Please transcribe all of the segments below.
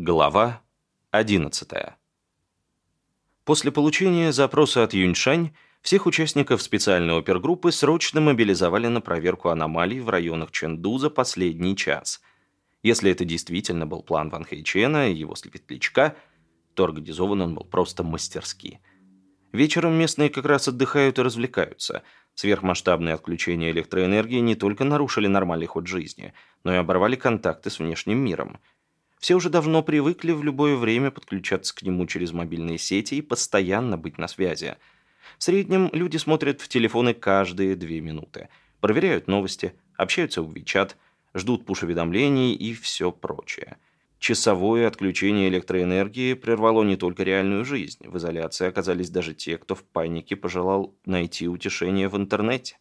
Глава 11. После получения запроса от Юньшань всех участников специальной опергруппы срочно мобилизовали на проверку аномалий в районах Чэнду за последний час. Если это действительно был план Ван Хэйчена и его светлячка, то организован он был просто мастерски. Вечером местные как раз отдыхают и развлекаются. Сверхмасштабные отключения электроэнергии не только нарушили нормальный ход жизни, но и оборвали контакты с внешним миром – все уже давно привыкли в любое время подключаться к нему через мобильные сети и постоянно быть на связи. В среднем люди смотрят в телефоны каждые две минуты, проверяют новости, общаются в WeChat, ждут пуш-уведомлений и все прочее. Часовое отключение электроэнергии прервало не только реальную жизнь. В изоляции оказались даже те, кто в панике пожелал найти утешение в интернете.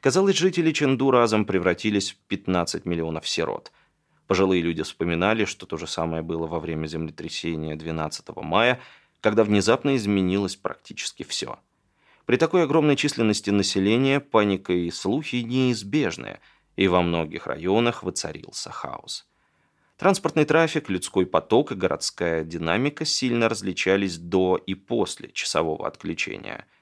Казалось, жители Ченду разом превратились в 15 миллионов сирот – Пожилые люди вспоминали, что то же самое было во время землетрясения 12 мая, когда внезапно изменилось практически все. При такой огромной численности населения паника и слухи неизбежны, и во многих районах воцарился хаос. Транспортный трафик, людской поток и городская динамика сильно различались до и после часового отключения –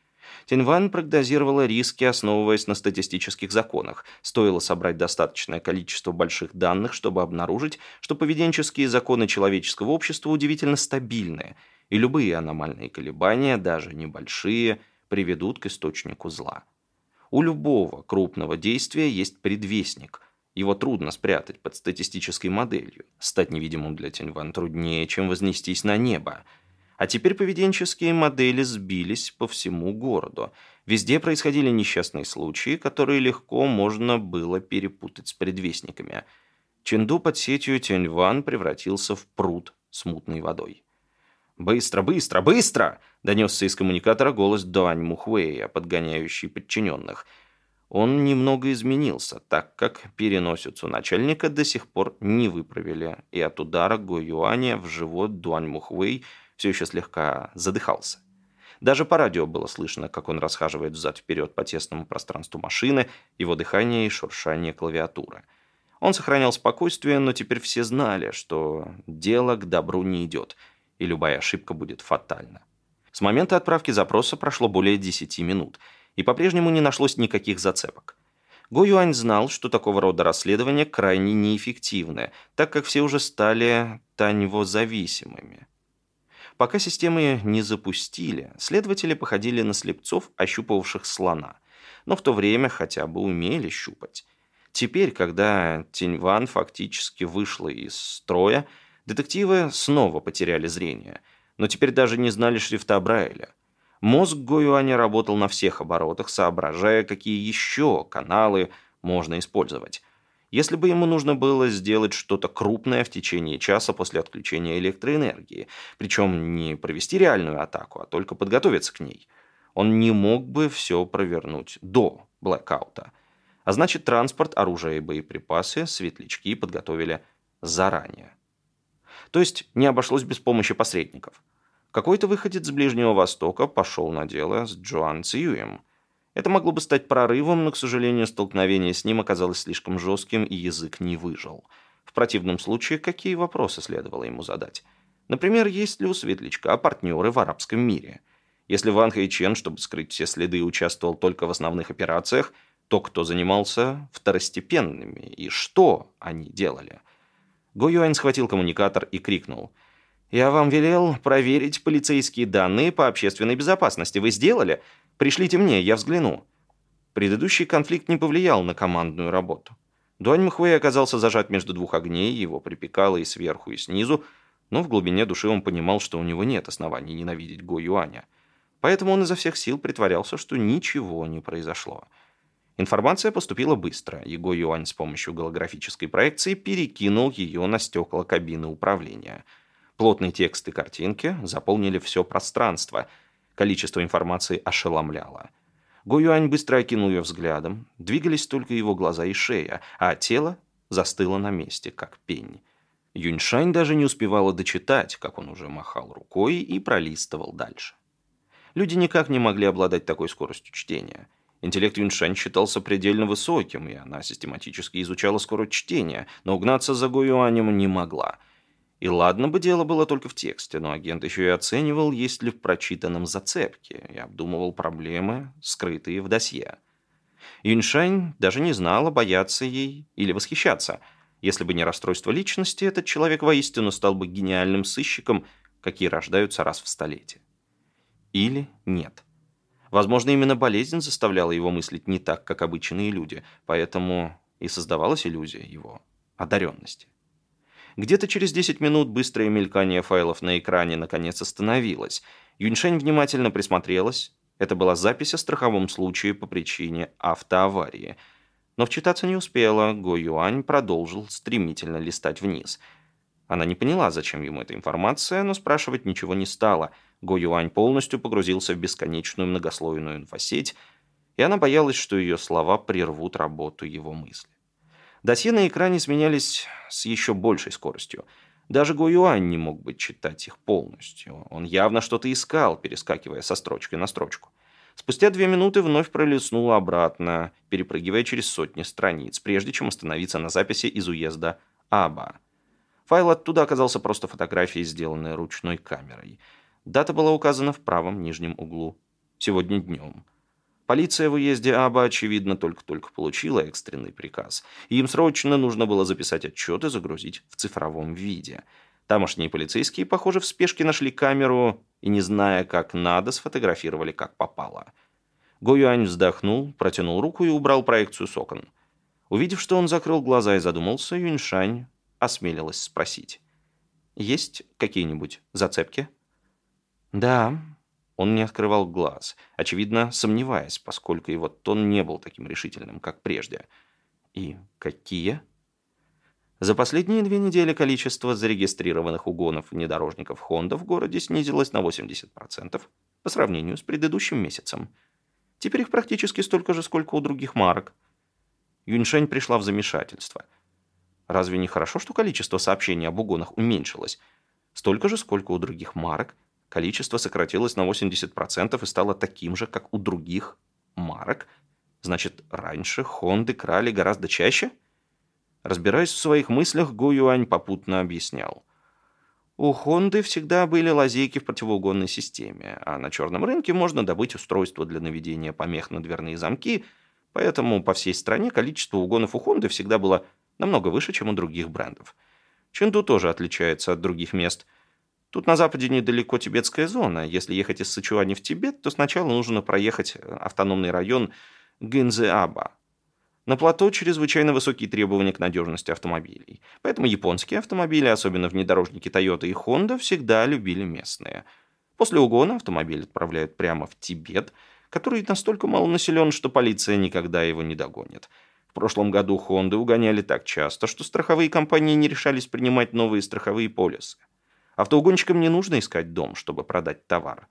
Тиньван прогнозировала риски, основываясь на статистических законах. Стоило собрать достаточное количество больших данных, чтобы обнаружить, что поведенческие законы человеческого общества удивительно стабильны, и любые аномальные колебания, даже небольшие, приведут к источнику зла. У любого крупного действия есть предвестник. Его трудно спрятать под статистической моделью. Стать невидимым для Тиньван труднее, чем вознестись на небо – а теперь поведенческие модели сбились по всему городу. Везде происходили несчастные случаи, которые легко можно было перепутать с предвестниками. Ченду под сетью Тяньван превратился в пруд с мутной водой. «Быстро, быстро, быстро!» – донесся из коммуникатора голос Дуань Мухуэя, подгоняющий подчиненных. Он немного изменился, так как переносицу начальника до сих пор не выправили, и от удара Го Юаня в живот Дуань Мухуэй – все еще слегка задыхался. Даже по радио было слышно, как он расхаживает взад-вперед по тесному пространству машины, его дыхание и шуршание клавиатуры. Он сохранял спокойствие, но теперь все знали, что дело к добру не идет, и любая ошибка будет фатальна. С момента отправки запроса прошло более 10 минут, и по-прежнему не нашлось никаких зацепок. Го Юань знал, что такого рода расследования крайне неэффективны, так как все уже стали таньво-зависимыми. Пока системы не запустили, следователи походили на слепцов, ощупывавших слона. Но в то время хотя бы умели щупать. Теперь, когда Тиньван фактически вышла из строя, детективы снова потеряли зрение. Но теперь даже не знали шрифта Брайля. Мозг Гоюаня работал на всех оборотах, соображая, какие еще каналы можно использовать если бы ему нужно было сделать что-то крупное в течение часа после отключения электроэнергии, причем не провести реальную атаку, а только подготовиться к ней. Он не мог бы все провернуть до блэкаута. А значит, транспорт, оружие и боеприпасы светлячки подготовили заранее. То есть не обошлось без помощи посредников. Какой-то выходец с Ближнего Востока пошел на дело с Джоан Цьюем – это могло бы стать прорывом, но, к сожалению, столкновение с ним оказалось слишком жестким, и язык не выжил. В противном случае, какие вопросы следовало ему задать? Например, есть ли у Светлячка партнеры в арабском мире? Если Ван Хэйчен, чтобы скрыть все следы, участвовал только в основных операциях, то кто занимался второстепенными и что они делали? Го Юань схватил коммуникатор и крикнул. «Я вам велел проверить полицейские данные по общественной безопасности. Вы сделали? Пришлите мне, я взгляну». Предыдущий конфликт не повлиял на командную работу. Дуань Мхуэй оказался зажат между двух огней, его припекало и сверху, и снизу, но в глубине души он понимал, что у него нет оснований ненавидеть Го Юаня. Поэтому он изо всех сил притворялся, что ничего не произошло. Информация поступила быстро, и Го Юань с помощью голографической проекции перекинул ее на стекла кабины управления. Плотный текст и картинки заполнили все пространство – Количество информации ошеломляло. Го Юань быстро окинул ее взглядом. Двигались только его глаза и шея, а тело застыло на месте, как пень. Юньшань даже не успевала дочитать, как он уже махал рукой и пролистывал дальше. Люди никак не могли обладать такой скоростью чтения. Интеллект Юньшань считался предельно высоким, и она систематически изучала скорость чтения, но угнаться за Го Юанем не могла – И ладно бы дело было только в тексте, но агент еще и оценивал, есть ли в прочитанном зацепки, и обдумывал проблемы, скрытые в досье. Юньшань даже не знала, бояться ей или восхищаться. Если бы не расстройство личности, этот человек воистину стал бы гениальным сыщиком, какие рождаются раз в столетие. Или нет. Возможно, именно болезнь заставляла его мыслить не так, как обычные люди, поэтому и создавалась иллюзия его одаренности. Где-то через 10 минут быстрое мелькание файлов на экране наконец остановилось. Юньшень внимательно присмотрелась. Это была запись о страховом случае по причине автоаварии. Но вчитаться не успела, Го Юань продолжил стремительно листать вниз. Она не поняла, зачем ему эта информация, но спрашивать ничего не стала. Го Юань полностью погрузился в бесконечную многослойную инфосеть, и она боялась, что ее слова прервут работу его мысли. Досье на экране сменялись с еще большей скоростью. Даже Го Юань не мог бы читать их полностью. Он явно что-то искал, перескакивая со строчки на строчку. Спустя две минуты вновь пролистнул обратно, перепрыгивая через сотни страниц, прежде чем остановиться на записи из уезда Аба. Файл оттуда оказался просто фотографией, сделанной ручной камерой. Дата была указана в правом нижнем углу. Сегодня днем. Полиция в уезде Аба, очевидно, только-только получила экстренный приказ, и им срочно нужно было записать отчет и загрузить в цифровом виде. Тамошние полицейские, похоже, в спешке нашли камеру и, не зная, как надо, сфотографировали, как попало. Го Юань вздохнул, протянул руку и убрал проекцию с окон. Увидев, что он закрыл глаза и задумался, Юньшань осмелилась спросить. «Есть какие-нибудь зацепки?» «Да», он не открывал глаз, очевидно, сомневаясь, поскольку его тон не был таким решительным, как прежде. И какие? За последние две недели количество зарегистрированных угонов внедорожников Honda в городе снизилось на 80% по сравнению с предыдущим месяцем. Теперь их практически столько же, сколько у других марок. Юньшень пришла в замешательство. Разве не хорошо, что количество сообщений об угонах уменьшилось? Столько же, сколько у других марок – количество сократилось на 80% и стало таким же, как у других марок. Значит, раньше Хонды крали гораздо чаще? Разбираясь в своих мыслях, Гу Юань попутно объяснял. У Хонды всегда были лазейки в противоугонной системе, а на черном рынке можно добыть устройство для наведения помех на дверные замки, поэтому по всей стране количество угонов у Хонды всегда было намного выше, чем у других брендов. Чэнду тоже отличается от других мест – Тут на западе недалеко тибетская зона. Если ехать из Сычуани в Тибет, то сначала нужно проехать э, автономный район Гинзеаба. На плато чрезвычайно высокие требования к надежности автомобилей. Поэтому японские автомобили, особенно внедорожники Toyota и Honda, всегда любили местные. После угона автомобиль отправляют прямо в Тибет, который настолько мало населен, что полиция никогда его не догонит. В прошлом году Honda угоняли так часто, что страховые компании не решались принимать новые страховые полисы. Автоугонщикам не нужно искать дом, чтобы продать товар.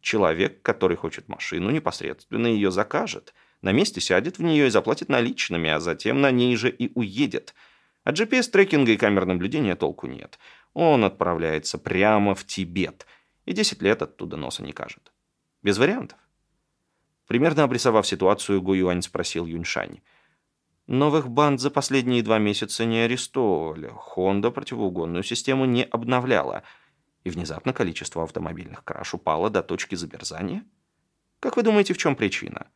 Человек, который хочет машину, непосредственно ее закажет. На месте сядет в нее и заплатит наличными, а затем на ней же и уедет. От GPS-трекинга и камер наблюдения толку нет. Он отправляется прямо в Тибет и 10 лет оттуда носа не кажет. Без вариантов. Примерно обрисовав ситуацию, Гу Юань спросил Юньшань. Новых банд за последние два месяца не арестовывали. Honda противоугонную систему не обновляла. И внезапно количество автомобильных краш упало до точки замерзания? Как вы думаете, в чем причина?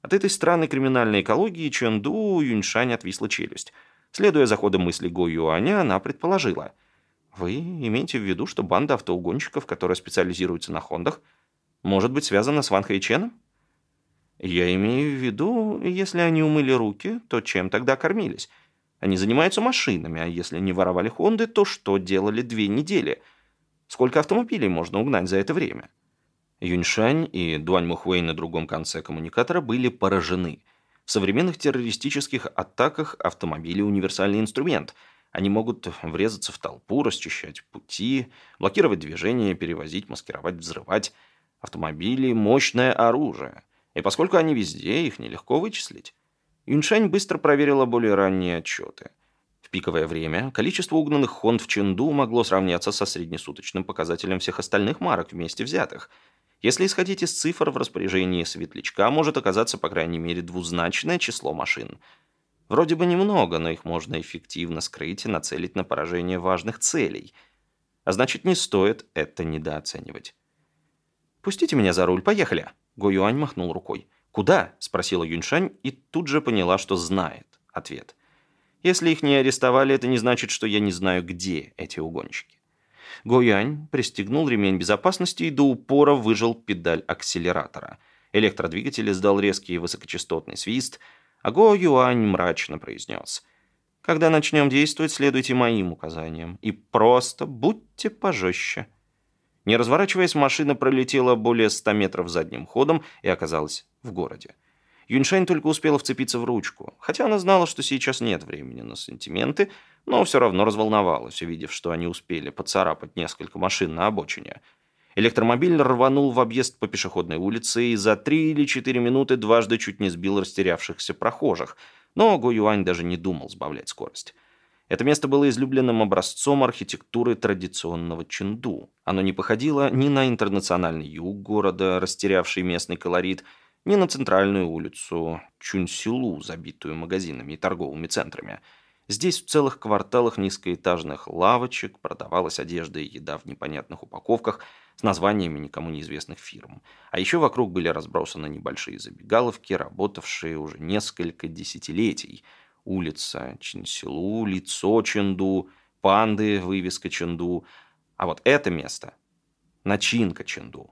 От этой странной криминальной экологии Чэнду Юньшань отвисла челюсть. Следуя за ходом мысли Го Юаня, она предположила. Вы имеете в виду, что банда автоугонщиков, которая специализируется на Хондах, может быть связана с Ван Хэйченом? Я имею в виду, если они умыли руки, то чем тогда кормились? Они занимаются машинами, а если не воровали Хонды, то что делали две недели? Сколько автомобилей можно угнать за это время? Юньшань и Дуань Мухуэй на другом конце коммуникатора были поражены. В современных террористических атаках автомобили – универсальный инструмент. Они могут врезаться в толпу, расчищать пути, блокировать движение, перевозить, маскировать, взрывать. Автомобили – мощное оружие. И поскольку они везде, их нелегко вычислить. Юншань быстро проверила более ранние отчеты. В пиковое время количество угнанных Хонд в Ченду могло сравняться со среднесуточным показателем всех остальных марок вместе взятых. Если исходить из цифр в распоряжении светлячка, может оказаться по крайней мере двузначное число машин. Вроде бы немного, но их можно эффективно скрыть и нацелить на поражение важных целей. А значит, не стоит это недооценивать. «Пустите меня за руль, поехали!» Го Юань махнул рукой. «Куда?» – спросила Юньшань и тут же поняла, что знает ответ. «Если их не арестовали, это не значит, что я не знаю, где эти угонщики». Го Юань пристегнул ремень безопасности и до упора выжал педаль акселератора. Электродвигатель издал резкий высокочастотный свист, а Го Юань мрачно произнес. «Когда начнем действовать, следуйте моим указаниям. И просто будьте пожестче». Не разворачиваясь, машина пролетела более 100 метров задним ходом и оказалась в городе. Юньшань только успела вцепиться в ручку, хотя она знала, что сейчас нет времени на сантименты, но все равно разволновалась, увидев, что они успели поцарапать несколько машин на обочине. Электромобиль рванул в объезд по пешеходной улице и за три или четыре минуты дважды чуть не сбил растерявшихся прохожих, но Го Юань даже не думал сбавлять скорость. Это место было излюбленным образцом архитектуры традиционного Чэнду. Оно не походило ни на интернациональный юг города, растерявший местный колорит, ни на центральную улицу Чунсилу, забитую магазинами и торговыми центрами. Здесь в целых кварталах низкоэтажных лавочек продавалась одежда и еда в непонятных упаковках с названиями никому неизвестных фирм. А еще вокруг были разбросаны небольшие забегаловки, работавшие уже несколько десятилетий – улица Чинсилу, лицо Ченду, панды, вывеска Ченду. А вот это место – начинка Ченду.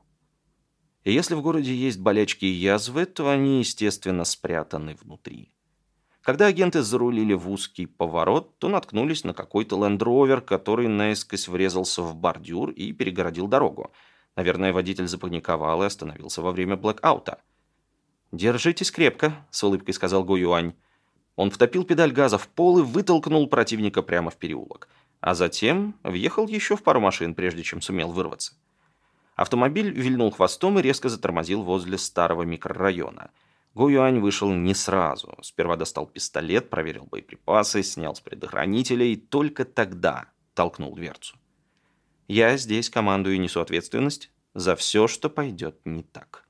И если в городе есть болячки и язвы, то они, естественно, спрятаны внутри. Когда агенты зарулили в узкий поворот, то наткнулись на какой-то лендровер, который наискось врезался в бордюр и перегородил дорогу. Наверное, водитель запаниковал и остановился во время блэкаута. «Держитесь крепко», — с улыбкой сказал Го Юань. Он втопил педаль газа в пол и вытолкнул противника прямо в переулок. А затем въехал еще в пару машин, прежде чем сумел вырваться. Автомобиль вильнул хвостом и резко затормозил возле старого микрорайона. Го Юань вышел не сразу. Сперва достал пистолет, проверил боеприпасы, снял с предохранителя и только тогда толкнул дверцу. «Я здесь командую и несу ответственность за все, что пойдет не так».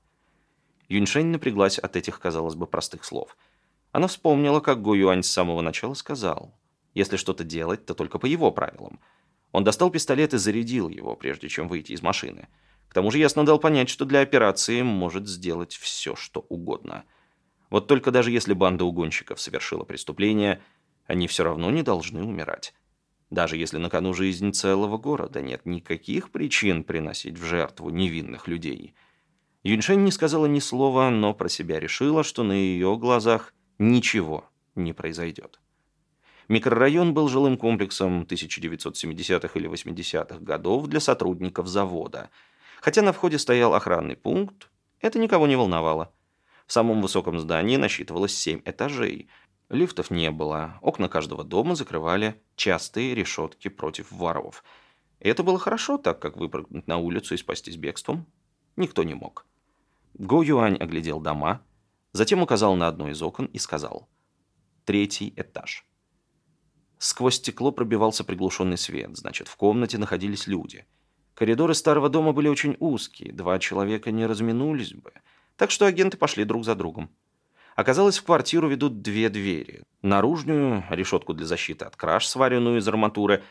Юньшень напряглась от этих, казалось бы, простых слов – она вспомнила, как Гу Юань с самого начала сказал, если что-то делать, то только по его правилам. Он достал пистолет и зарядил его, прежде чем выйти из машины. К тому же ясно дал понять, что для операции может сделать все, что угодно. Вот только даже если банда угонщиков совершила преступление, они все равно не должны умирать. Даже если на кону жизнь целого города, нет никаких причин приносить в жертву невинных людей. Юньшень не сказала ни слова, но про себя решила, что на ее глазах ничего не произойдет. Микрорайон был жилым комплексом 1970-х или 80-х годов для сотрудников завода. Хотя на входе стоял охранный пункт, это никого не волновало. В самом высоком здании насчитывалось 7 этажей. Лифтов не было, окна каждого дома закрывали частые решетки против воров. И это было хорошо, так как выпрыгнуть на улицу и спастись бегством никто не мог. Го Юань оглядел дома – Затем указал на одно из окон и сказал «Третий этаж». Сквозь стекло пробивался приглушенный свет, значит, в комнате находились люди. Коридоры старого дома были очень узкие, два человека не разминулись бы, так что агенты пошли друг за другом. Оказалось, в квартиру ведут две двери. Наружную, решетку для защиты от краж, сваренную из арматуры,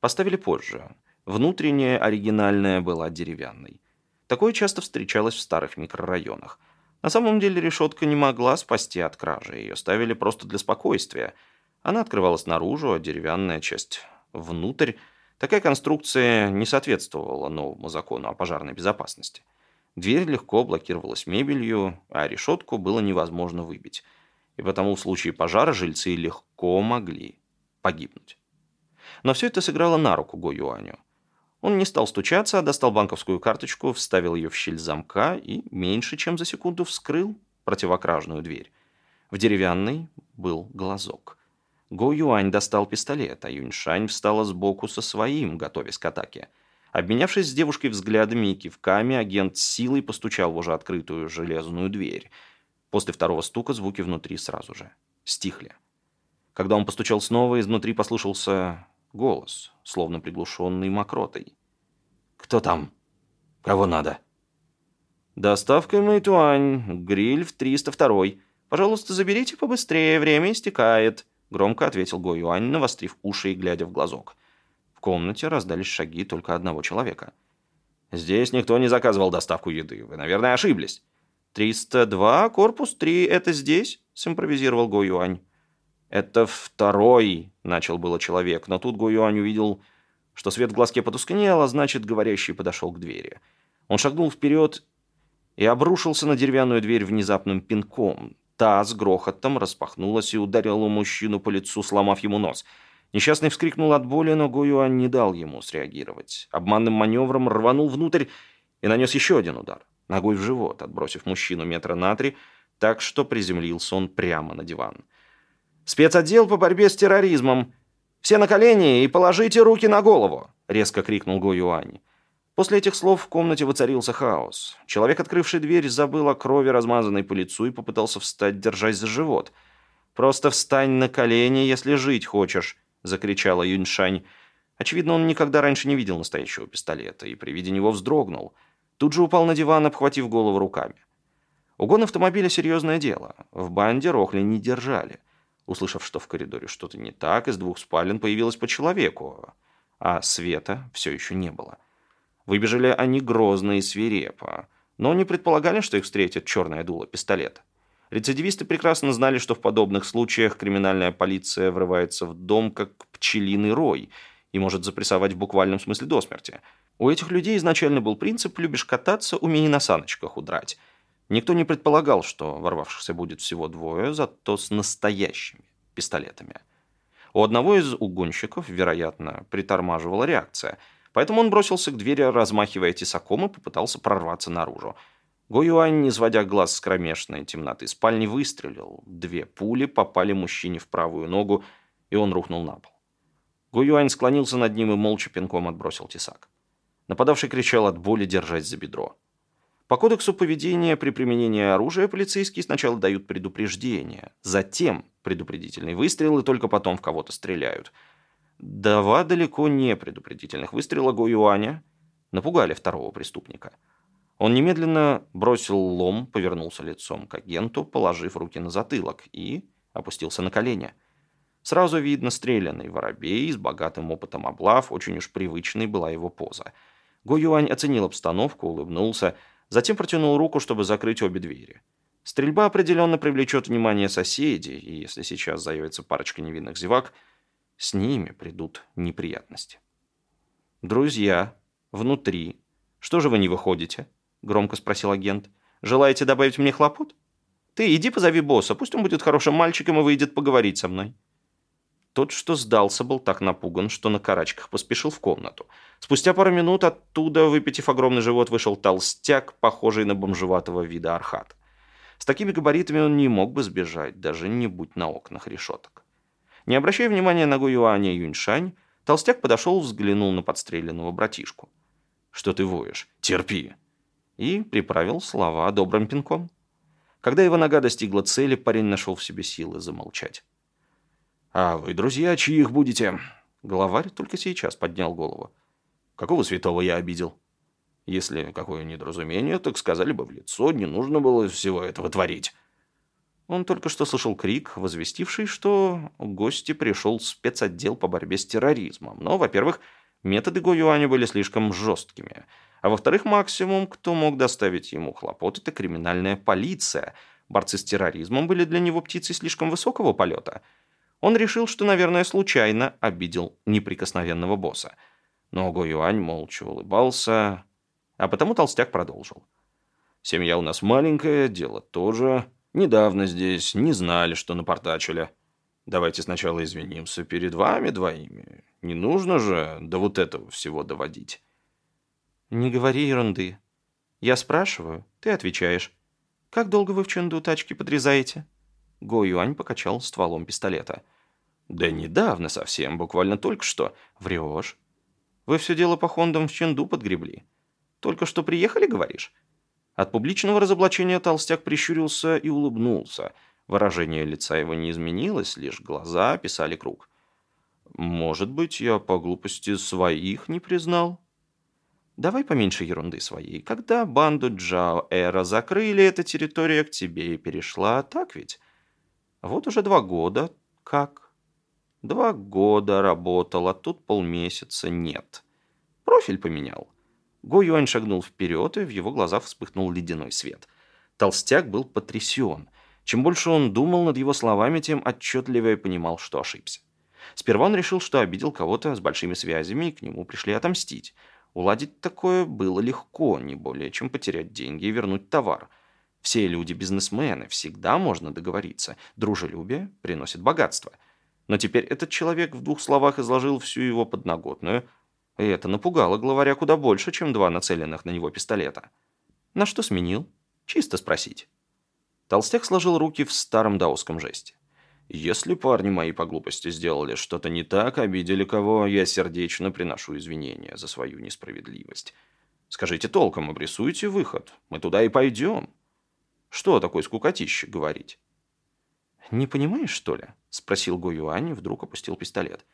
поставили позже. Внутренняя, оригинальная, была деревянной. Такое часто встречалось в старых микрорайонах. На самом деле решетка не могла спасти от кражи, ее ставили просто для спокойствия. Она открывалась наружу, а деревянная часть внутрь. Такая конструкция не соответствовала новому закону о пожарной безопасности. Дверь легко блокировалась мебелью, а решетку было невозможно выбить. И потому в случае пожара жильцы легко могли погибнуть. Но все это сыграло на руку Го Юаню. Он не стал стучаться, а достал банковскую карточку, вставил ее в щель замка и меньше чем за секунду вскрыл противокражную дверь. В деревянной был глазок. Го Юань достал пистолет, а Юньшань встала сбоку со своим, готовясь к атаке. Обменявшись с девушкой взглядами и кивками, агент силой постучал в уже открытую железную дверь. После второго стука звуки внутри сразу же стихли. Когда он постучал снова, изнутри послышался голос, словно приглушенный мокротой. «Кто там? Кого надо?» «Доставка Мэйтуань, гриль в 302 «Пожалуйста, заберите побыстрее, время истекает», — громко ответил Го Юань, навострив уши и глядя в глазок. В комнате раздались шаги только одного человека. «Здесь никто не заказывал доставку еды. Вы, наверное, ошиблись». «302, корпус 3, это здесь?» — симпровизировал Го Юань. «Это второй», — начал было человек, но тут Го Юань увидел, что свет в глазке потускнел, а значит, говорящий подошел к двери. Он шагнул вперед и обрушился на деревянную дверь внезапным пинком. Та с грохотом распахнулась и ударила мужчину по лицу, сломав ему нос. Несчастный вскрикнул от боли, но Гоюань не дал ему среагировать. Обманным маневром рванул внутрь и нанес еще один удар. Ногой в живот, отбросив мужчину метра на три, так что приземлился он прямо на диван. «Спецотдел по борьбе с терроризмом! Все на колени и положите руки на голову!» — резко крикнул Го Юань. После этих слов в комнате воцарился хаос. Человек, открывший дверь, забыл о крови, размазанной по лицу, и попытался встать, держась за живот. «Просто встань на колени, если жить хочешь», — закричала Юньшань. Очевидно, он никогда раньше не видел настоящего пистолета, и при виде него вздрогнул. Тут же упал на диван, обхватив голову руками. Угон автомобиля — серьезное дело. В банде Рохли не держали. Услышав, что в коридоре что-то не так, из двух спален появилось по человеку, а света все еще не было. Выбежали они грозно и свирепо, но не предполагали, что их встретит черное дуло пистолета. Рецидивисты прекрасно знали, что в подобных случаях криминальная полиция врывается в дом как пчелиный рой и может запрессовать в буквальном смысле до смерти. У этих людей изначально был принцип «любишь кататься, умей на саночках удрать». Никто не предполагал, что ворвавшихся будет всего двое, зато с настоящими пистолетами. У одного из угонщиков, вероятно, притормаживала реакция – Поэтому он бросился к двери, размахивая тесаком, и попытался прорваться наружу. Го Юань, не сводя глаз с кромешной темноты спальни, выстрелил. Две пули попали мужчине в правую ногу, и он рухнул на пол. Го Юань склонился над ним и молча пинком отбросил тесак. Нападавший кричал от боли, держась за бедро. По кодексу поведения при применении оружия полицейские сначала дают предупреждение, затем предупредительный выстрел и только потом в кого-то стреляют – Два далеко не предупредительных выстрела Го Юаня напугали второго преступника. Он немедленно бросил лом, повернулся лицом к агенту, положив руки на затылок, и опустился на колени. Сразу видно стрелянный воробей с богатым опытом облав, очень уж привычной была его поза. Го Юань оценил обстановку, улыбнулся, затем протянул руку, чтобы закрыть обе двери. Стрельба определенно привлечет внимание соседей, и если сейчас заявится парочка невинных зевак – с ними придут неприятности. «Друзья, внутри. Что же вы не выходите?» — громко спросил агент. «Желаете добавить мне хлопот? Ты иди позови босса, пусть он будет хорошим мальчиком и выйдет поговорить со мной». Тот, что сдался, был так напуган, что на карачках поспешил в комнату. Спустя пару минут оттуда, выпитив огромный живот, вышел толстяк, похожий на бомжеватого вида архат. С такими габаритами он не мог бы сбежать, даже не будь на окнах решеток. Не обращая внимания на Гуюаня Юньшань, толстяк подошел, взглянул на подстреленного братишку. «Что ты воешь? Терпи!» И приправил слова добрым пинком. Когда его нога достигла цели, парень нашел в себе силы замолчать. «А вы, друзья, чьих будете?» Главарь только сейчас поднял голову. «Какого святого я обидел?» «Если какое недоразумение, так сказали бы в лицо, не нужно было всего этого творить». Он только что слышал крик, возвестивший, что в гости пришел спецотдел по борьбе с терроризмом. Но, во-первых, методы Го были слишком жесткими. А во-вторых, максимум, кто мог доставить ему хлопот, это криминальная полиция. Борцы с терроризмом были для него птицей слишком высокого полета. Он решил, что, наверное, случайно обидел неприкосновенного босса. Но Го Юань молча улыбался, а потому толстяк продолжил. «Семья у нас маленькая, дело тоже...» Недавно здесь, не знали, что напортачили. Давайте сначала извинимся перед вами двоими. Не нужно же до вот этого всего доводить. Не говори ерунды. Я спрашиваю, ты отвечаешь. Как долго вы в Чэнду тачки подрезаете? Го Юань покачал стволом пистолета. Да недавно совсем, буквально только что. Врешь. Вы все дело по хондам в Чэнду подгребли. Только что приехали, говоришь? От публичного разоблачения толстяк прищурился и улыбнулся. Выражение лица его не изменилось, лишь глаза описали круг. «Может быть, я по глупости своих не признал?» «Давай поменьше ерунды своей. Когда банду Джао Эра закрыли, эта территория к тебе и перешла, так ведь?» Вот уже два года. Как? Два года работал, а тут полмесяца нет. Профиль поменял. Го Юань шагнул вперед, и в его глазах вспыхнул ледяной свет. Толстяк был потрясен. Чем больше он думал над его словами, тем отчетливее понимал, что ошибся. Сперва он решил, что обидел кого-то с большими связями, и к нему пришли отомстить. Уладить такое было легко, не более чем потерять деньги и вернуть товар. Все люди бизнесмены, всегда можно договориться. Дружелюбие приносит богатство. Но теперь этот человек в двух словах изложил всю его подноготную, и это напугало главаря куда больше, чем два нацеленных на него пистолета. На что сменил? Чисто спросить. Толстяк сложил руки в старом даосском жесте. Если парни мои по глупости сделали что-то не так, обидели кого, я сердечно приношу извинения за свою несправедливость. Скажите толком, обрисуйте выход. Мы туда и пойдем. Что такое скукотище говорить? «Не понимаешь, что ли?» – спросил Го Юань вдруг опустил пистолет.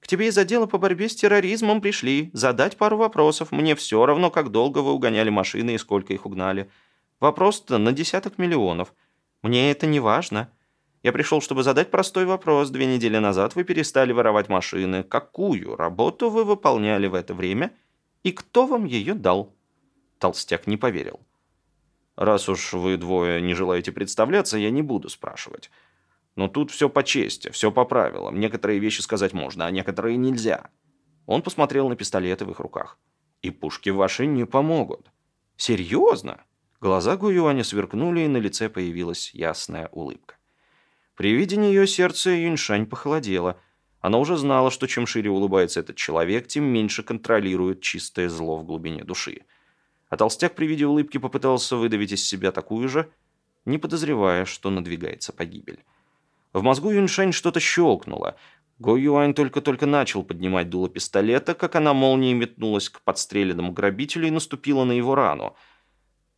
«К тебе из отдела по борьбе с терроризмом пришли. Задать пару вопросов. Мне все равно, как долго вы угоняли машины и сколько их угнали. Вопрос-то на десяток миллионов. Мне это не важно. Я пришел, чтобы задать простой вопрос. Две недели назад вы перестали воровать машины. Какую работу вы выполняли в это время? И кто вам ее дал?» Толстяк не поверил. «Раз уж вы двое не желаете представляться, я не буду спрашивать. Но тут все по чести, все по правилам. Некоторые вещи сказать можно, а некоторые нельзя». Он посмотрел на пистолеты в их руках. «И пушки ваши не помогут». «Серьезно?» Глаза Гуюаня сверкнули, и на лице появилась ясная улыбка. При виде нее сердце Юньшань похолодело. Она уже знала, что чем шире улыбается этот человек, тем меньше контролирует чистое зло в глубине души. А толстяк при виде улыбки попытался выдавить из себя такую же, не подозревая, что надвигается погибель. В мозгу Юньшань что-то щелкнуло. Го Юань только-только начал поднимать дуло пистолета, как она молнией метнулась к подстреленному грабителю и наступила на его рану –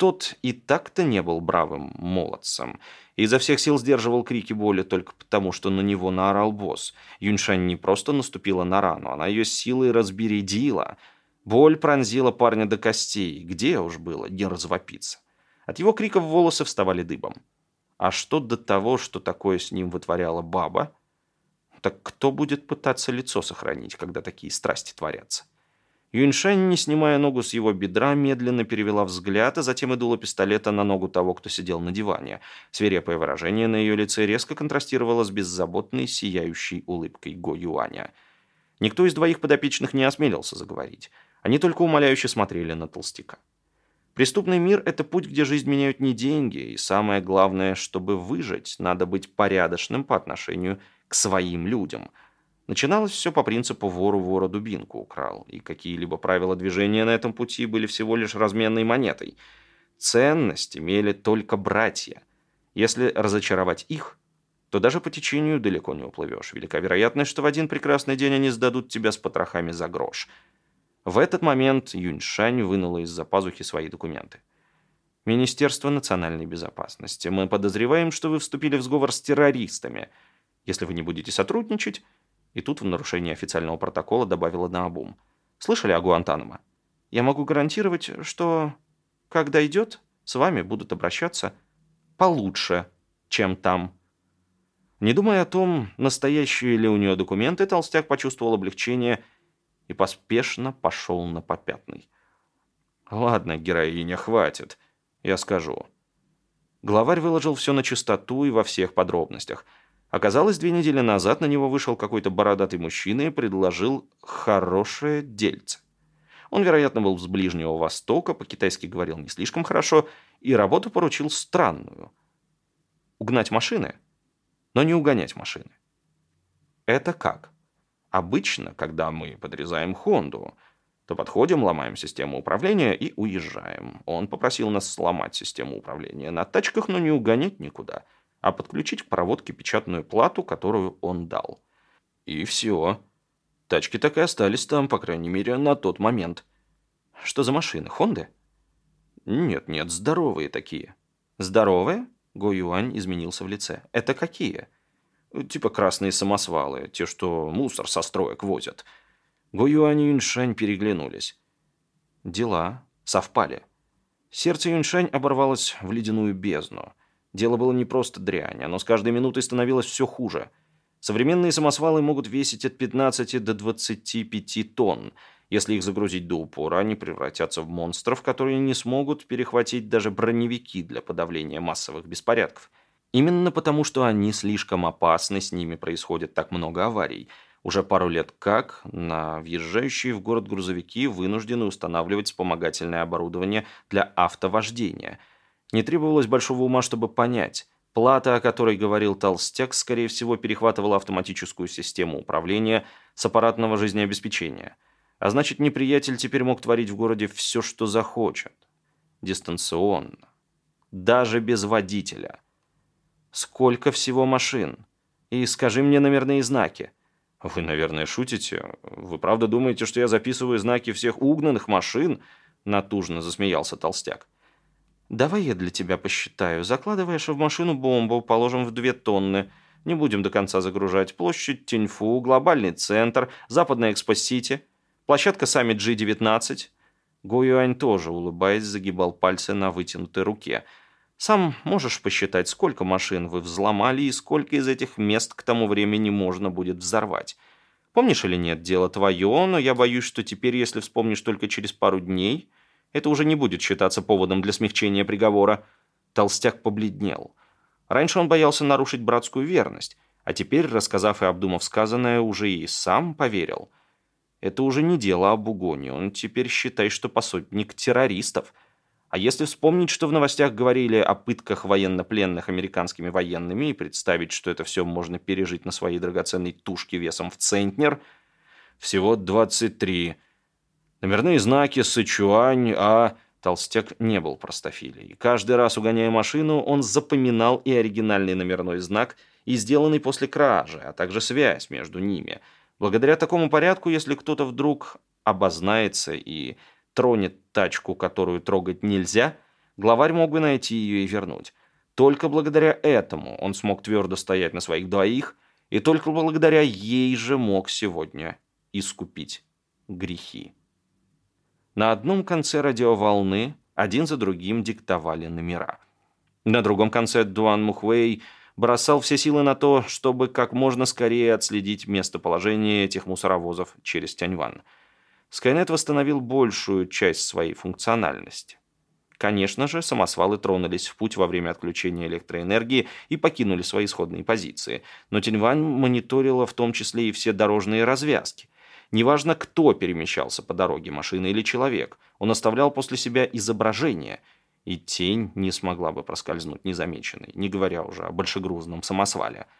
тот и так-то не был бравым молодцем. И изо всех сил сдерживал крики боли только потому, что на него наорал босс. Юньшань не просто наступила на рану, она ее силой разбередила. Боль пронзила парня до костей. Где уж было не развопиться. От его криков волосы вставали дыбом. А что до того, что такое с ним вытворяла баба? Так кто будет пытаться лицо сохранить, когда такие страсти творятся? Юньшань, не снимая ногу с его бедра, медленно перевела взгляд, а затем и дуло пистолета на ногу того, кто сидел на диване. Свирепое выражение на ее лице резко контрастировало с беззаботной, сияющей улыбкой Го Юаня. Никто из двоих подопечных не осмелился заговорить. Они только умоляюще смотрели на толстяка. Преступный мир – это путь, где жизнь меняют не деньги, и самое главное, чтобы выжить, надо быть порядочным по отношению к своим людям – Начиналось все по принципу «вору вора дубинку украл», и какие-либо правила движения на этом пути были всего лишь разменной монетой. Ценность имели только братья. Если разочаровать их, то даже по течению далеко не уплывешь. Велика вероятность, что в один прекрасный день они сдадут тебя с потрохами за грош. В этот момент Юньшань вынула из-за пазухи свои документы. Министерство национальной безопасности. Мы подозреваем, что вы вступили в сговор с террористами. Если вы не будете сотрудничать, и тут в нарушении официального протокола добавила наобум. «Слышали о Гуантанамо? Я могу гарантировать, что, когда идет, с вами будут обращаться получше, чем там». Не думая о том, настоящие ли у нее документы, толстяк почувствовал облегчение и поспешно пошел на попятный. «Ладно, героиня, хватит. Я скажу». Главарь выложил все на чистоту и во всех подробностях – Оказалось, две недели назад на него вышел какой-то бородатый мужчина и предложил хорошее дельце. Он, вероятно, был с Ближнего Востока, по-китайски говорил не слишком хорошо, и работу поручил странную. Угнать машины, но не угонять машины. Это как? Обычно, когда мы подрезаем Хонду, то подходим, ломаем систему управления и уезжаем. Он попросил нас сломать систему управления на тачках, но не угонять никуда – а подключить к проводке печатную плату, которую он дал. И все. Тачки так и остались там, по крайней мере, на тот момент. Что за машины? Хонды? Нет, нет, здоровые такие. Здоровые? Го Юань изменился в лице. Это какие? Типа красные самосвалы, те, что мусор со строек возят. Го Юань и Юньшань переглянулись. Дела совпали. Сердце Юньшань оборвалось в ледяную бездну. Дело было не просто дрянь, оно с каждой минутой становилось все хуже. Современные самосвалы могут весить от 15 до 25 тонн. Если их загрузить до упора, они превратятся в монстров, которые не смогут перехватить даже броневики для подавления массовых беспорядков. Именно потому, что они слишком опасны, с ними происходит так много аварий. Уже пару лет как на въезжающие в город грузовики вынуждены устанавливать вспомогательное оборудование для автовождения. Не требовалось большого ума, чтобы понять. Плата, о которой говорил Толстяк, скорее всего, перехватывала автоматическую систему управления с аппаратного жизнеобеспечения. А значит, неприятель теперь мог творить в городе все, что захочет. Дистанционно. Даже без водителя. Сколько всего машин? И скажи мне номерные знаки. Вы, наверное, шутите. Вы правда думаете, что я записываю знаки всех угнанных машин? Натужно засмеялся толстяк. Давай я для тебя посчитаю. Закладываешь в машину бомбу, положим в две тонны. Не будем до конца загружать. Площадь Тиньфу, глобальный центр, западная экспо-сити, площадка Саммит G19. Го Юань тоже, улыбаясь, загибал пальцы на вытянутой руке – сам можешь посчитать, сколько машин вы взломали и сколько из этих мест к тому времени можно будет взорвать. Помнишь или нет, дело твое, но я боюсь, что теперь, если вспомнишь только через пару дней, это уже не будет считаться поводом для смягчения приговора. Толстяк побледнел. Раньше он боялся нарушить братскую верность, а теперь, рассказав и обдумав сказанное, уже и сам поверил. Это уже не дело об угоне, он теперь считает, что пособник террористов – а если вспомнить, что в новостях говорили о пытках военнопленных американскими военными и представить, что это все можно пережить на своей драгоценной тушке весом в центнер, всего 23. Номерные знаки Сычуань, а... Толстяк не был простофилей. И каждый раз, угоняя машину, он запоминал и оригинальный номерной знак, и сделанный после кражи, а также связь между ними. Благодаря такому порядку, если кто-то вдруг обознается и тронет тачку, которую трогать нельзя, главарь мог бы найти ее и вернуть. Только благодаря этому он смог твердо стоять на своих двоих, и только благодаря ей же мог сегодня искупить грехи. На одном конце радиоволны один за другим диктовали номера. На другом конце Дуан Мухвей бросал все силы на то, чтобы как можно скорее отследить местоположение этих мусоровозов через Тяньван – Скайнет восстановил большую часть своей функциональности. Конечно же, самосвалы тронулись в путь во время отключения электроэнергии и покинули свои исходные позиции, но Тиньвань мониторила в том числе и все дорожные развязки. Неважно, кто перемещался по дороге, машина или человек, он оставлял после себя изображение, и тень не смогла бы проскользнуть незамеченной, не говоря уже о большегрузном самосвале –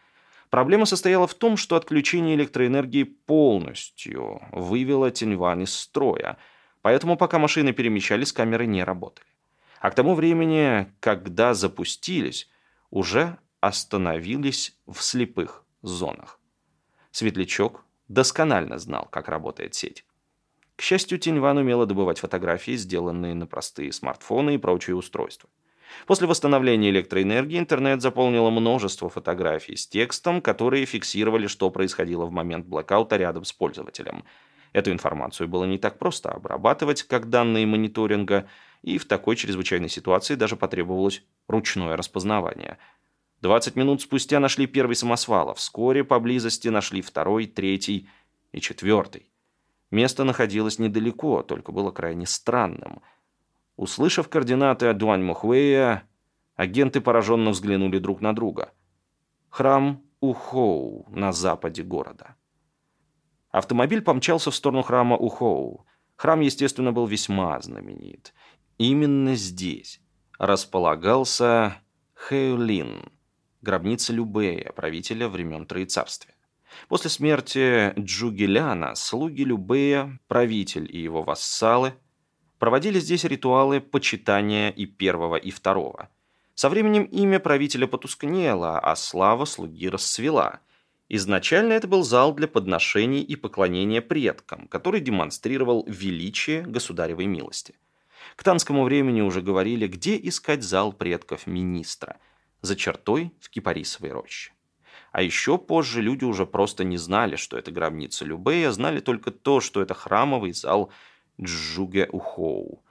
Проблема состояла в том, что отключение электроэнергии полностью вывело Тиньван из строя, поэтому пока машины перемещались, камеры не работали. А к тому времени, когда запустились, уже остановились в слепых зонах. Светлячок досконально знал, как работает сеть. К счастью, Тиньван умела добывать фотографии, сделанные на простые смартфоны и прочие устройства. После восстановления электроэнергии интернет заполнило множество фотографий с текстом, которые фиксировали, что происходило в момент блокаута рядом с пользователем. Эту информацию было не так просто обрабатывать, как данные мониторинга, и в такой чрезвычайной ситуации даже потребовалось ручное распознавание. 20 минут спустя нашли первый самосвал, а вскоре поблизости нашли второй, третий и четвертый. Место находилось недалеко, только было крайне странным – Услышав координаты от Дуань Мухвея, агенты пораженно взглянули друг на друга. Храм Ухоу на западе города. Автомобиль помчался в сторону храма Ухоу. Храм, естественно, был весьма знаменит. Именно здесь располагался Хэйлин, гробница Любея, правителя времен Троецарствия. После смерти Джугеляна слуги Любея, правитель и его вассалы – Проводили здесь ритуалы почитания и первого, и второго. Со временем имя правителя потускнело, а слава слуги расцвела. Изначально это был зал для подношений и поклонения предкам, который демонстрировал величие государевой милости. К танскому времени уже говорили, где искать зал предков министра. За чертой в Кипарисовой роще. А еще позже люди уже просто не знали, что это гробница Любея, знали только то, что это храмовый зал Джуге-Ухоу.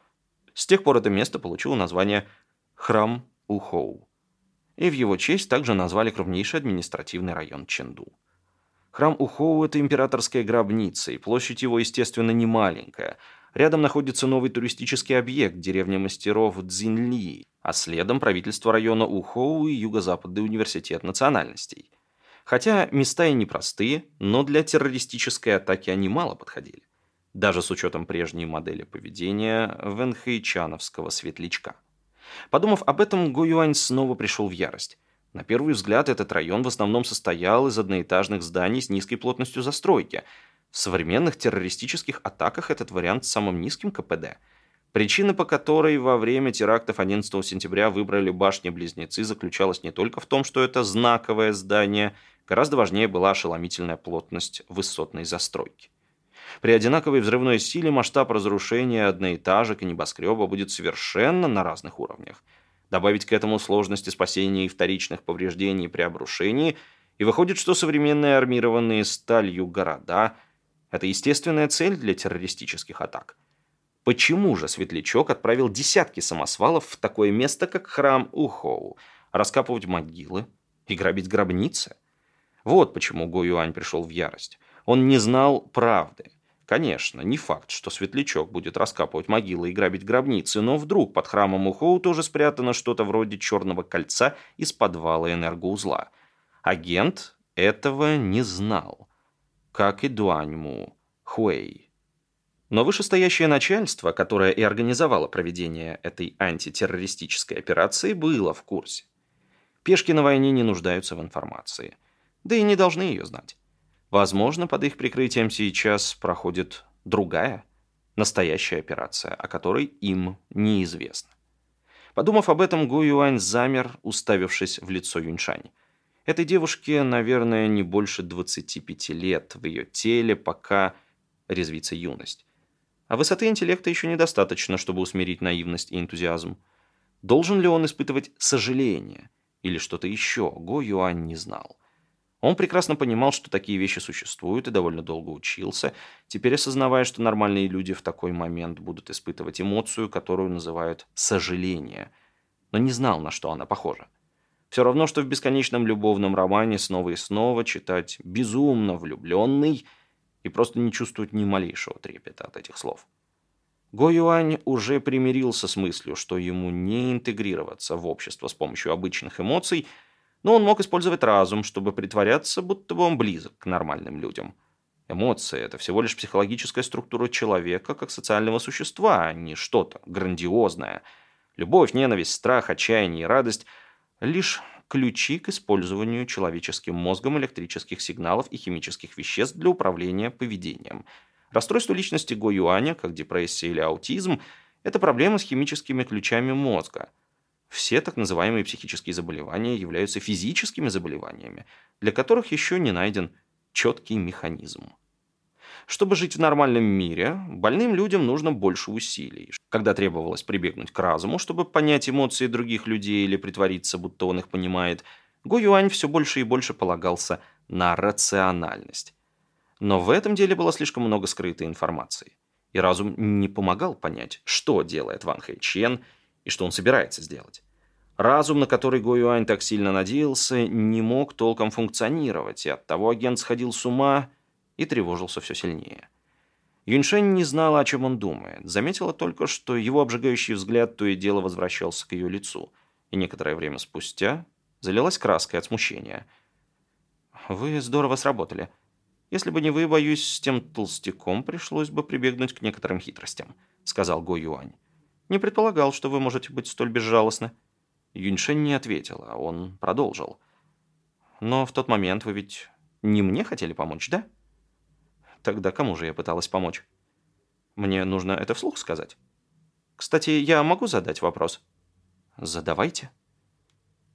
С тех пор это место получило название Храм Ухоу. И в его честь также назвали крупнейший административный район Ченду. Храм Ухоу – это императорская гробница, и площадь его, естественно, не маленькая. Рядом находится новый туристический объект – деревня мастеров Цзиньли, а следом правительство района Ухоу и Юго-Западный университет национальностей. Хотя места и непростые, но для террористической атаки они мало подходили. Даже с учетом прежней модели поведения венхайчановского светлячка. Подумав об этом, Го Юань снова пришел в ярость. На первый взгляд, этот район в основном состоял из одноэтажных зданий с низкой плотностью застройки. В современных террористических атаках этот вариант с самым низким КПД. Причина, по которой во время терактов 11 сентября выбрали башни-близнецы, заключалась не только в том, что это знаковое здание, гораздо важнее была ошеломительная плотность высотной застройки. При одинаковой взрывной силе масштаб разрушения одноэтажек и небоскреба будет совершенно на разных уровнях – Добавить к этому сложности спасения и вторичных повреждений при обрушении, и выходит, что современные армированные сталью города – это естественная цель для террористических атак. Почему же Светлячок отправил десятки самосвалов в такое место, как храм Ухоу, раскапывать могилы и грабить гробницы? Вот почему Го Юань пришел в ярость. Он не знал правды – Конечно, не факт, что Светлячок будет раскапывать могилы и грабить гробницы, но вдруг под храмом Ухоу тоже спрятано что-то вроде черного кольца из подвала энергоузла. Агент этого не знал, как и Дуаньму Хуэй. Но вышестоящее начальство, которое и организовало проведение этой антитеррористической операции, было в курсе. Пешки на войне не нуждаются в информации. Да и не должны ее знать. Возможно, под их прикрытием сейчас проходит другая, настоящая операция, о которой им неизвестно. Подумав об этом, Гу Юань замер, уставившись в лицо Юньшань. Этой девушке, наверное, не больше 25 лет в ее теле, пока резвится юность. А высоты интеллекта еще недостаточно, чтобы усмирить наивность и энтузиазм. Должен ли он испытывать сожаление или что-то еще, Го Юань не знал. Он прекрасно понимал, что такие вещи существуют, и довольно долго учился, теперь осознавая, что нормальные люди в такой момент будут испытывать эмоцию, которую называют «сожаление», но не знал, на что она похожа. Все равно, что в бесконечном любовном романе снова и снова читать «безумно влюбленный» и просто не чувствовать ни малейшего трепета от этих слов. Го Юань уже примирился с мыслью, что ему не интегрироваться в общество с помощью обычных эмоций – но он мог использовать разум, чтобы притворяться, будто бы он близок к нормальным людям. Эмоции – это всего лишь психологическая структура человека как социального существа, а не что-то грандиозное. Любовь, ненависть, страх, отчаяние и радость – лишь ключи к использованию человеческим мозгом электрических сигналов и химических веществ для управления поведением. Расстройство личности Го Юаня, как депрессия или аутизм – это проблема с химическими ключами мозга – все так называемые психические заболевания являются физическими заболеваниями, для которых еще не найден четкий механизм. Чтобы жить в нормальном мире, больным людям нужно больше усилий. Когда требовалось прибегнуть к разуму, чтобы понять эмоции других людей или притвориться, будто он их понимает, Го Юань все больше и больше полагался на рациональность. Но в этом деле было слишком много скрытой информации. И разум не помогал понять, что делает Ван Хэй Чен и что он собирается сделать. Разум, на который Го Юань так сильно надеялся, не мог толком функционировать, и оттого агент сходил с ума и тревожился все сильнее. Юньшень не знала, о чем он думает. Заметила только, что его обжигающий взгляд то и дело возвращался к ее лицу, и некоторое время спустя залилась краской от смущения. «Вы здорово сработали. Если бы не вы, боюсь, с тем толстяком пришлось бы прибегнуть к некоторым хитростям», — сказал Го Юань. Не предполагал, что вы можете быть столь безжалостны». Юньшень не ответила, а он продолжил. «Но в тот момент вы ведь не мне хотели помочь, да?» «Тогда кому же я пыталась помочь?» «Мне нужно это вслух сказать?» «Кстати, я могу задать вопрос?» «Задавайте».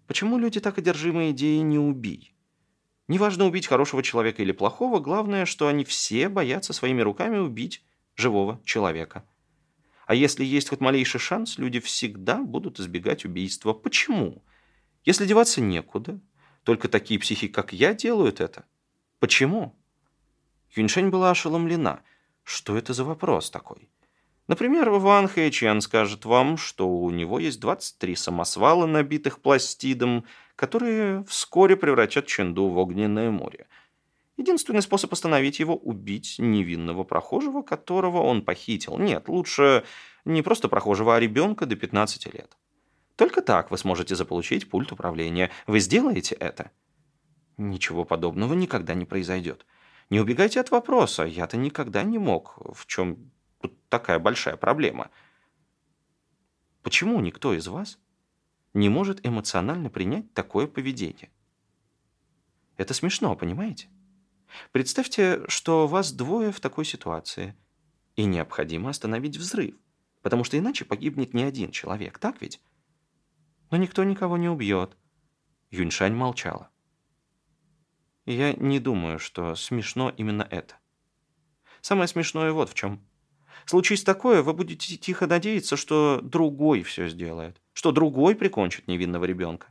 «Почему люди так одержимы идеей «не убий»?» Неважно, убить хорошего человека или плохого, главное, что они все боятся своими руками убить живого человека. А если есть хоть малейший шанс, люди всегда будут избегать убийства. Почему? Если деваться некуда, только такие психи, как я, делают это. Почему? Юньшень была ошеломлена. Что это за вопрос такой? Например, Ван Хэчен скажет вам, что у него есть 23 самосвала, набитых пластидом, которые вскоре превратят Ченду в огненное море. Единственный способ остановить его – убить невинного прохожего, которого он похитил. Нет, лучше не просто прохожего, а ребенка до 15 лет. Только так вы сможете заполучить пульт управления. Вы сделаете это? Ничего подобного никогда не произойдет. Не убегайте от вопроса. Я-то никогда не мог. В чем тут такая большая проблема? Почему никто из вас не может эмоционально принять такое поведение? Это смешно, понимаете? Представьте, что вас двое в такой ситуации, и необходимо остановить взрыв, потому что иначе погибнет не один человек, так ведь? Но никто никого не убьет. Юньшань молчала. Я не думаю, что смешно именно это. Самое смешное вот в чем. Случись такое, вы будете тихо надеяться, что другой все сделает, что другой прикончит невинного ребенка.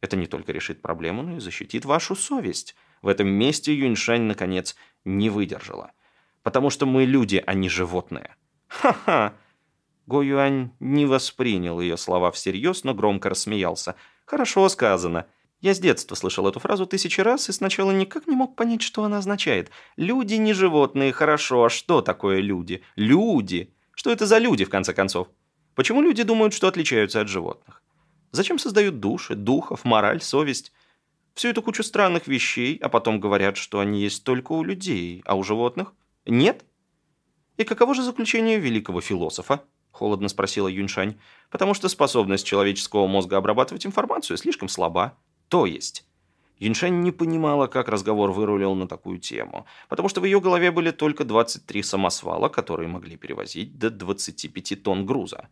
Это не только решит проблему, но и защитит вашу совесть. В этом месте Юньшань, наконец, не выдержала. Потому что мы люди, а не животные. Ха-ха! Го Юань не воспринял ее слова всерьез, но громко рассмеялся. «Хорошо сказано. Я с детства слышал эту фразу тысячи раз и сначала никак не мог понять, что она означает. Люди не животные, хорошо. А что такое люди? Люди! Что это за люди, в конце концов? Почему люди думают, что отличаются от животных? Зачем создают души, духов, мораль, совесть? Всю эту кучу странных вещей, а потом говорят, что они есть только у людей, а у животных? Нет? И каково же заключение великого философа? холодно спросила Юньшань, потому что способность человеческого мозга обрабатывать информацию слишком слаба. То есть... Юньшань не понимала, как разговор вырулил на такую тему, потому что в ее голове были только 23 самосвала, которые могли перевозить до 25 тонн груза.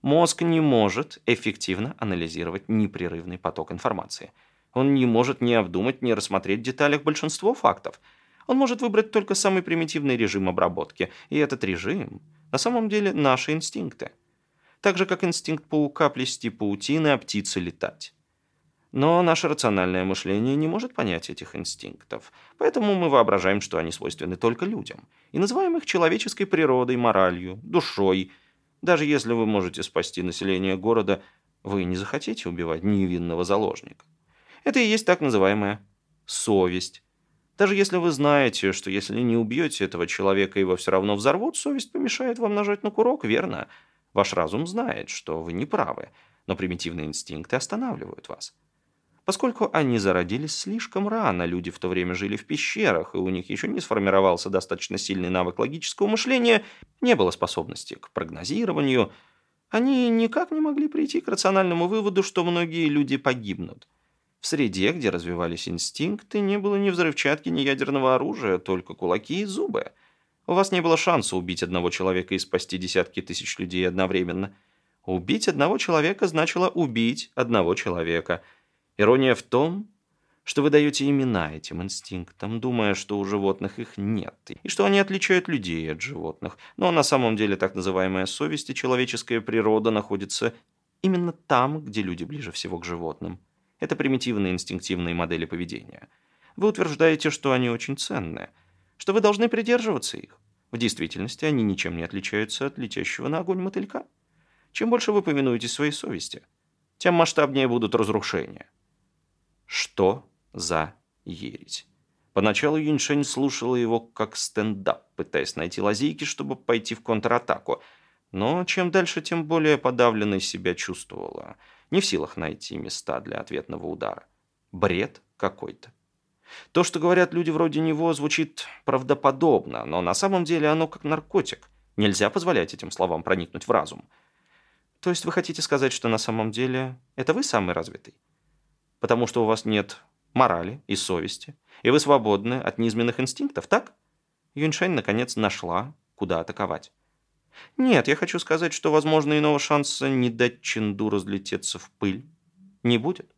Мозг не может эффективно анализировать непрерывный поток информации. Он не может ни обдумать, ни рассмотреть в деталях большинство фактов. Он может выбрать только самый примитивный режим обработки, и этот режим на самом деле наши инстинкты. Так же, как инстинкт паука плести паутины, а птицы летать. Но наше рациональное мышление не может понять этих инстинктов, поэтому мы воображаем, что они свойственны только людям, и называем их человеческой природой, моралью, душой. Даже если вы можете спасти население города, вы не захотите убивать невинного заложника. Это и есть так называемая совесть. Даже если вы знаете, что если не убьете этого человека, его все равно взорвут, совесть помешает вам нажать на курок, верно? Ваш разум знает, что вы не правы, но примитивные инстинкты останавливают вас. Поскольку они зародились слишком рано, люди в то время жили в пещерах, и у них еще не сформировался достаточно сильный навык логического мышления, не было способности к прогнозированию, они никак не могли прийти к рациональному выводу, что многие люди погибнут. В среде, где развивались инстинкты, не было ни взрывчатки, ни ядерного оружия, только кулаки и зубы. У вас не было шанса убить одного человека и спасти десятки тысяч людей одновременно. Убить одного человека значило убить одного человека – Ирония в том, что вы даете имена этим инстинктам, думая, что у животных их нет, и что они отличают людей от животных. Но на самом деле так называемая совесть и человеческая природа находятся именно там, где люди ближе всего к животным. Это примитивные инстинктивные модели поведения. Вы утверждаете, что они очень ценные, что вы должны придерживаться их. В действительности они ничем не отличаются от летящего на огонь мотылька. Чем больше вы повинуетесь своей совести, тем масштабнее будут разрушения. Что за ересь? Поначалу Юньшень слушала его как стендап, пытаясь найти лазейки, чтобы пойти в контратаку. Но чем дальше, тем более подавленной себя чувствовала. Не в силах найти места для ответного удара. Бред какой-то. То, что говорят люди вроде него, звучит правдоподобно, но на самом деле оно как наркотик. Нельзя позволять этим словам проникнуть в разум. То есть вы хотите сказать, что на самом деле это вы самый развитый? потому что у вас нет морали и совести, и вы свободны от низменных инстинктов, так? Юньшань, наконец, нашла, куда атаковать. Нет, я хочу сказать, что, возможно, иного шанса не дать Ченду разлететься в пыль не будет.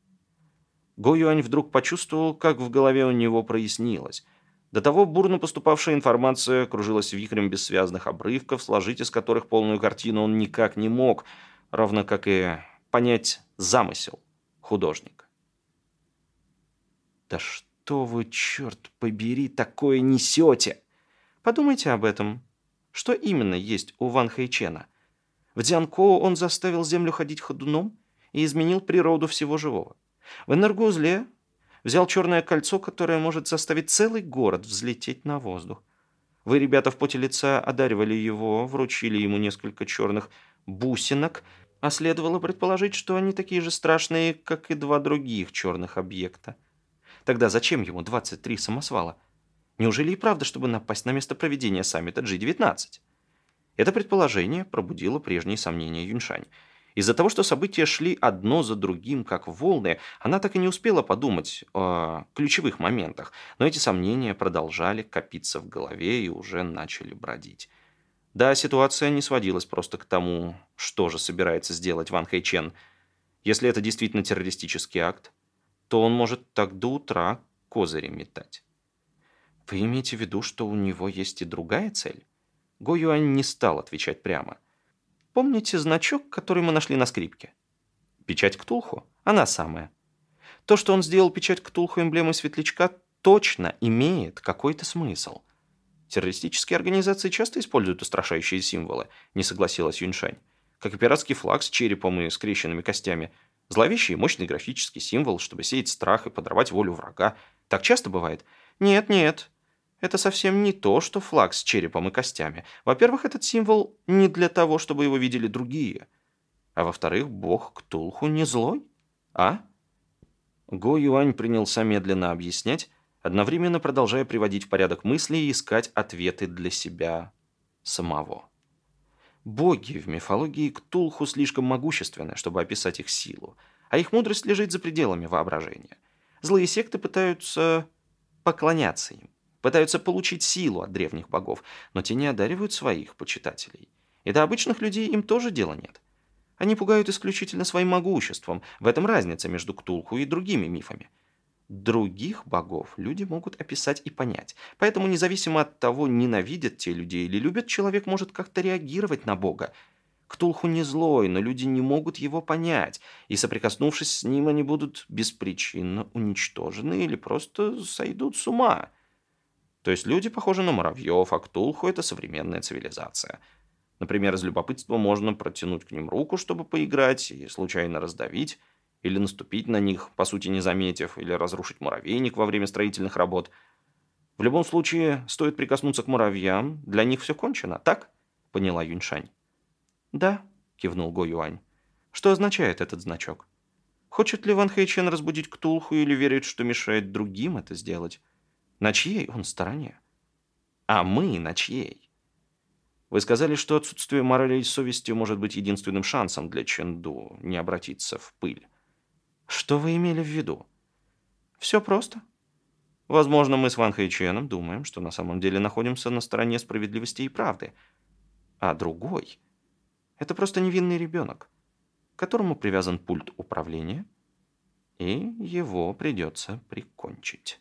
Го Юань вдруг почувствовал, как в голове у него прояснилось. До того бурно поступавшая информация кружилась вихрем бессвязных обрывков, сложить из которых полную картину он никак не мог, равно как и понять замысел художника. «Да что вы, черт побери, такое несете?» Подумайте об этом. Что именно есть у Ван Хэйчена? В Дзянкоу он заставил землю ходить ходуном и изменил природу всего живого. В энергоузле взял черное кольцо, которое может заставить целый город взлететь на воздух. Вы, ребята, в поте лица одаривали его, вручили ему несколько черных бусинок, а следовало предположить, что они такие же страшные, как и два других черных объекта. Тогда зачем ему 23 самосвала? Неужели и правда, чтобы напасть на место проведения саммита G19? Это предположение пробудило прежние сомнения Юньшань. Из-за того, что события шли одно за другим, как волны, она так и не успела подумать о ключевых моментах, но эти сомнения продолжали копиться в голове и уже начали бродить. Да, ситуация не сводилась просто к тому, что же собирается сделать Ван Хэйчен. Если это действительно террористический акт, то он может так до утра козыри метать. Вы имеете в виду, что у него есть и другая цель? Го Юань не стал отвечать прямо. Помните значок, который мы нашли на скрипке? Печать Ктулху? Она самая. То, что он сделал печать Ктулху эмблемой светлячка, точно имеет какой-то смысл. Террористические организации часто используют устрашающие символы, не согласилась Юньшань. Как и пиратский флаг с черепом и скрещенными костями. Зловещий и мощный графический символ, чтобы сеять страх и подорвать волю врага. Так часто бывает? Нет, нет, это совсем не то, что флаг с черепом и костями. Во-первых, этот символ не для того, чтобы его видели другие. А во-вторых, бог Ктулху не злой. А? Го Юань принялся медленно объяснять, одновременно продолжая приводить в порядок мысли и искать ответы для себя самого. Боги в мифологии Ктулху слишком могущественны, чтобы описать их силу, а их мудрость лежит за пределами воображения. Злые секты пытаются поклоняться им пытаются получить силу от древних богов, но те не одаривают своих почитателей. И до обычных людей им тоже дела нет. Они пугают исключительно своим могуществом. В этом разница между Ктулху и другими мифами. Других богов люди могут описать и понять. Поэтому независимо от того, ненавидят те люди или любят, человек может как-то реагировать на бога. Ктулху не злой, но люди не могут его понять, и, соприкоснувшись с ним, они будут беспричинно уничтожены или просто сойдут с ума. То есть люди похожи на муравьев, а Ктулху – это современная цивилизация. Например, из любопытства можно протянуть к ним руку, чтобы поиграть, и случайно раздавить, или наступить на них, по сути не заметив, или разрушить муравейник во время строительных работ. В любом случае, стоит прикоснуться к муравьям, для них все кончено, так? Поняла Юньшань. Да, кивнул Го Юань. Что означает этот значок? Хочет ли Ван Хэйчен разбудить Ктулху или верит, что мешает другим это сделать? На чьей он стороне? А мы на чьей? Вы сказали, что отсутствие морали и совести может быть единственным шансом для Ченду не обратиться в пыль. Что вы имели в виду? Все просто. Возможно, мы с Ван Хэйченом думаем, что на самом деле находимся на стороне справедливости и правды. А другой — это просто невинный ребенок, к которому привязан пульт управления, и его придется прикончить.